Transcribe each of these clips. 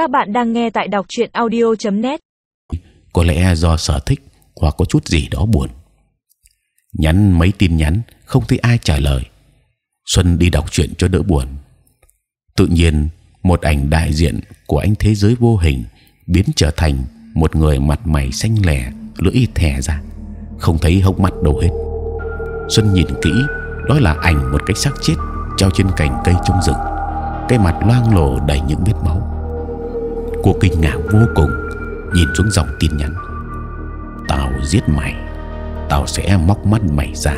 Các bạn đang nghe tại đọc truyện audio.net. có lẽ do sở thích hoặc có chút gì đó buồn. Nhắn mấy tin nhắn không thấy ai trả lời. Xuân đi đọc truyện cho đỡ buồn. Tự nhiên một ảnh đại diện của anh thế giới vô hình biến trở thành một người mặt mày xanh lè lưỡi thè ra, không thấy hốc mắt đâu hết. Xuân nhìn kỹ, đó là ảnh một cái xác chết treo trên cành cây trong rừng, cái mặt loang lổ đầy những vết máu. Cô kinh ngạc vô cùng, nhìn xuống dòng tin nhắn. Tao giết mày, tao sẽ móc mắt mày ra,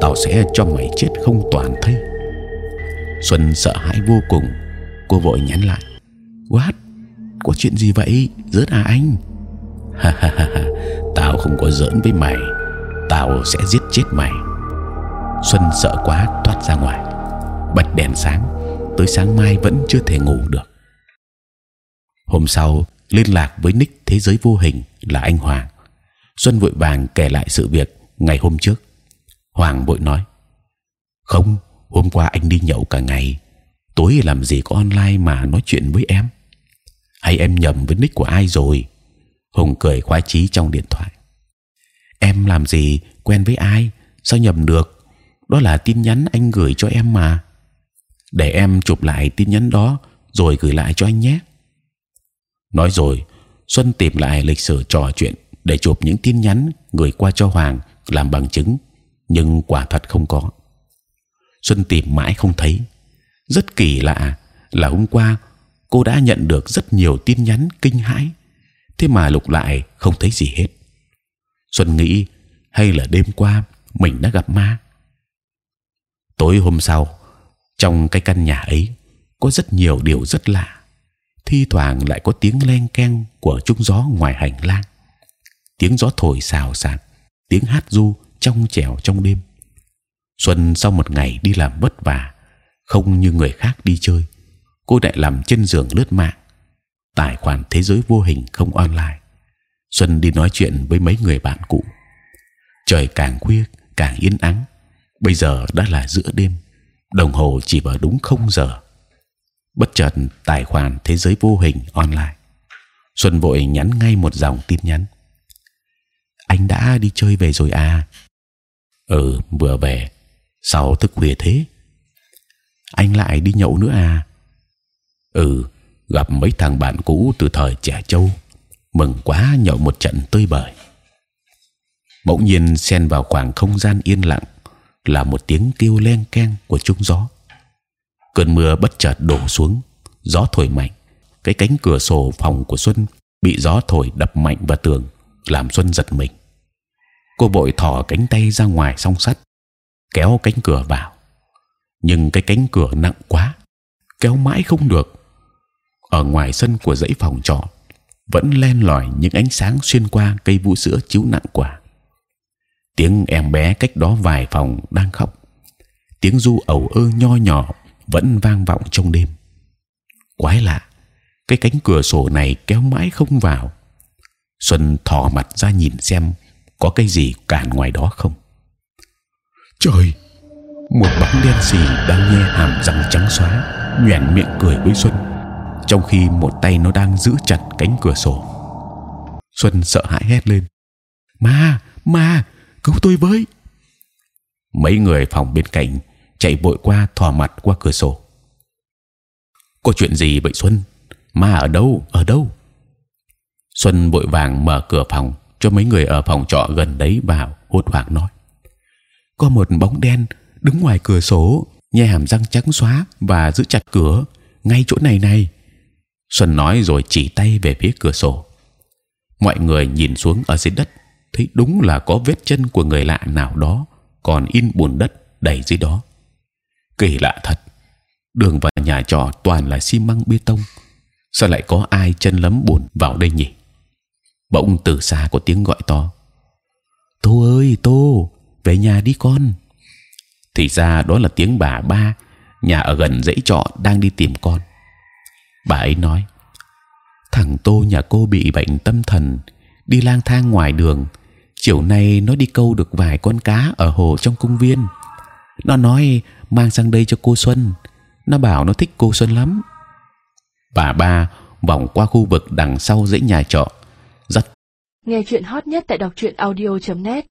tao sẽ cho mày chết không toàn thây. Xuân sợ hãi vô cùng, cô vội nhắn lại. What? Có chuyện gì vậy? Rớt à anh? Ha ha ha ha, tao không có giỡn với mày, tao sẽ giết chết mày. Xuân sợ quá thoát ra ngoài, bật đèn sáng, tới sáng mai vẫn chưa thể ngủ được. Hôm sau liên lạc với nick thế giới vô hình là anh Hoàng. Xuân vội vàng kể lại sự việc ngày hôm trước. Hoàng vội nói: không, hôm qua anh đi nhậu cả ngày, tối làm gì có online mà nói chuyện với em? Hay em nhầm với nick của ai rồi? Hùng cười khoái chí trong điện thoại. Em làm gì quen với ai? Sao nhầm được? Đó là tin nhắn anh gửi cho em mà. Để em chụp lại tin nhắn đó rồi gửi lại cho anh nhé. Nói rồi, Xuân tìm lại lịch sử trò chuyện để chụp những tin nhắn gửi qua cho Hoàng làm bằng chứng, nhưng quả thật không có. Xuân tìm mãi không thấy. Rất kỳ lạ là hôm qua cô đã nhận được rất nhiều tin nhắn kinh hãi, thế mà lục lại không thấy gì hết. Xuân nghĩ hay là đêm qua mình đã gặp ma. Tối hôm sau, trong cái căn nhà ấy có rất nhiều điều rất lạ. Thi thoảng lại có tiếng len keng của trung gió ngoài hành lang, tiếng gió thổi xào xạc, tiếng hát du trong trẻo trong đêm. Xuân sau một ngày đi làm vất vả, không như người khác đi chơi, cô lại làm trên giường lướt mạng, tài khoản thế giới vô hình không online. Xuân đi nói chuyện với mấy người bạn cũ. Trời càng khuya càng yên ắng. Bây giờ đã là giữa đêm, đồng hồ chỉ vào đúng không giờ. Bất chợt tài khoản thế giới vô hình online, Xuân vội nhắn ngay một dòng tin nhắn. Anh đã đi chơi về rồi à? Ừ, vừa về. Sao thức khuya thế? Anh lại đi nhậu nữa à? Ừ, gặp mấy thằng bạn cũ từ thời trẻ trâu, mừng quá nhậu một trận tươi bời. Bỗng nhiên xen vào khoảng không gian yên lặng là một tiếng kêu len keng của trung gió. Cơn mưa bất chợt đổ xuống, gió thổi mạnh, cái cánh cửa sổ phòng của Xuân bị gió thổi đập mạnh vào tường, làm Xuân giật mình. Cô vội thò cánh tay ra ngoài song sắt, kéo cánh cửa vào. Nhưng cái cánh cửa nặng quá, kéo mãi không được. Ở ngoài sân của dãy phòng trọ vẫn len lỏi những ánh sáng xuyên qua cây vũ sữa chiếu nặng quả. Tiếng em bé cách đó vài phòng đang khóc, tiếng du ẩu ơ nho nhỏ vẫn vang vọng trong đêm. Quái lạ, cái cánh cửa sổ này kéo mãi không vào. Xuân thò mặt ra nhìn xem có cái gì cản ngoài đó không. Trời, một bóng đen xì đang nghe hàm răng trắng xóa, nhèn miệng cười với Xuân, trong khi một tay nó đang giữ chặt cánh cửa sổ. Xuân sợ hãi hét lên: Ma, ma, cứu tôi với! Mấy người phòng bên cạnh chạy vội qua thò mặt qua cửa sổ. Có chuyện gì vậy Xuân? Ma ở đâu? Ở đâu? Xuân vội vàng mở cửa phòng cho mấy người ở phòng trọ gần đấy vào hốt hoảng nói: có một bóng đen đứng ngoài cửa sổ, nhe hàm răng trắng xóa và giữ chặt cửa ngay chỗ này này. Xuân nói rồi chỉ tay về phía cửa sổ. Mọi người nhìn xuống ở dưới đất, thấy đúng là có vết chân của người lạ nào đó còn in bùn đất đầy dưới đó. Kỳ lạ thật, đường và nhà trọ toàn là xi măng bê tông, sao lại có ai chân lấm bùn vào đây nhỉ? Bỗng từ xa có tiếng gọi to. Tô ơi Tô, về nhà đi con. Thì ra đó là tiếng bà ba nhà ở gần dãy trọ đang đi tìm con. Bà ấy nói: thằng Tô nhà cô bị bệnh tâm thần, đi lang thang ngoài đường. Chiều nay nó đi câu được vài con cá ở hồ trong công viên. Nó nói mang sang đây cho cô Xuân. Nó bảo nó thích cô Xuân lắm. Bà ba vòng qua khu vực đằng sau dãy nhà trọ, dắt Nghe chuyện hot nhất tại đọc truyện audio.net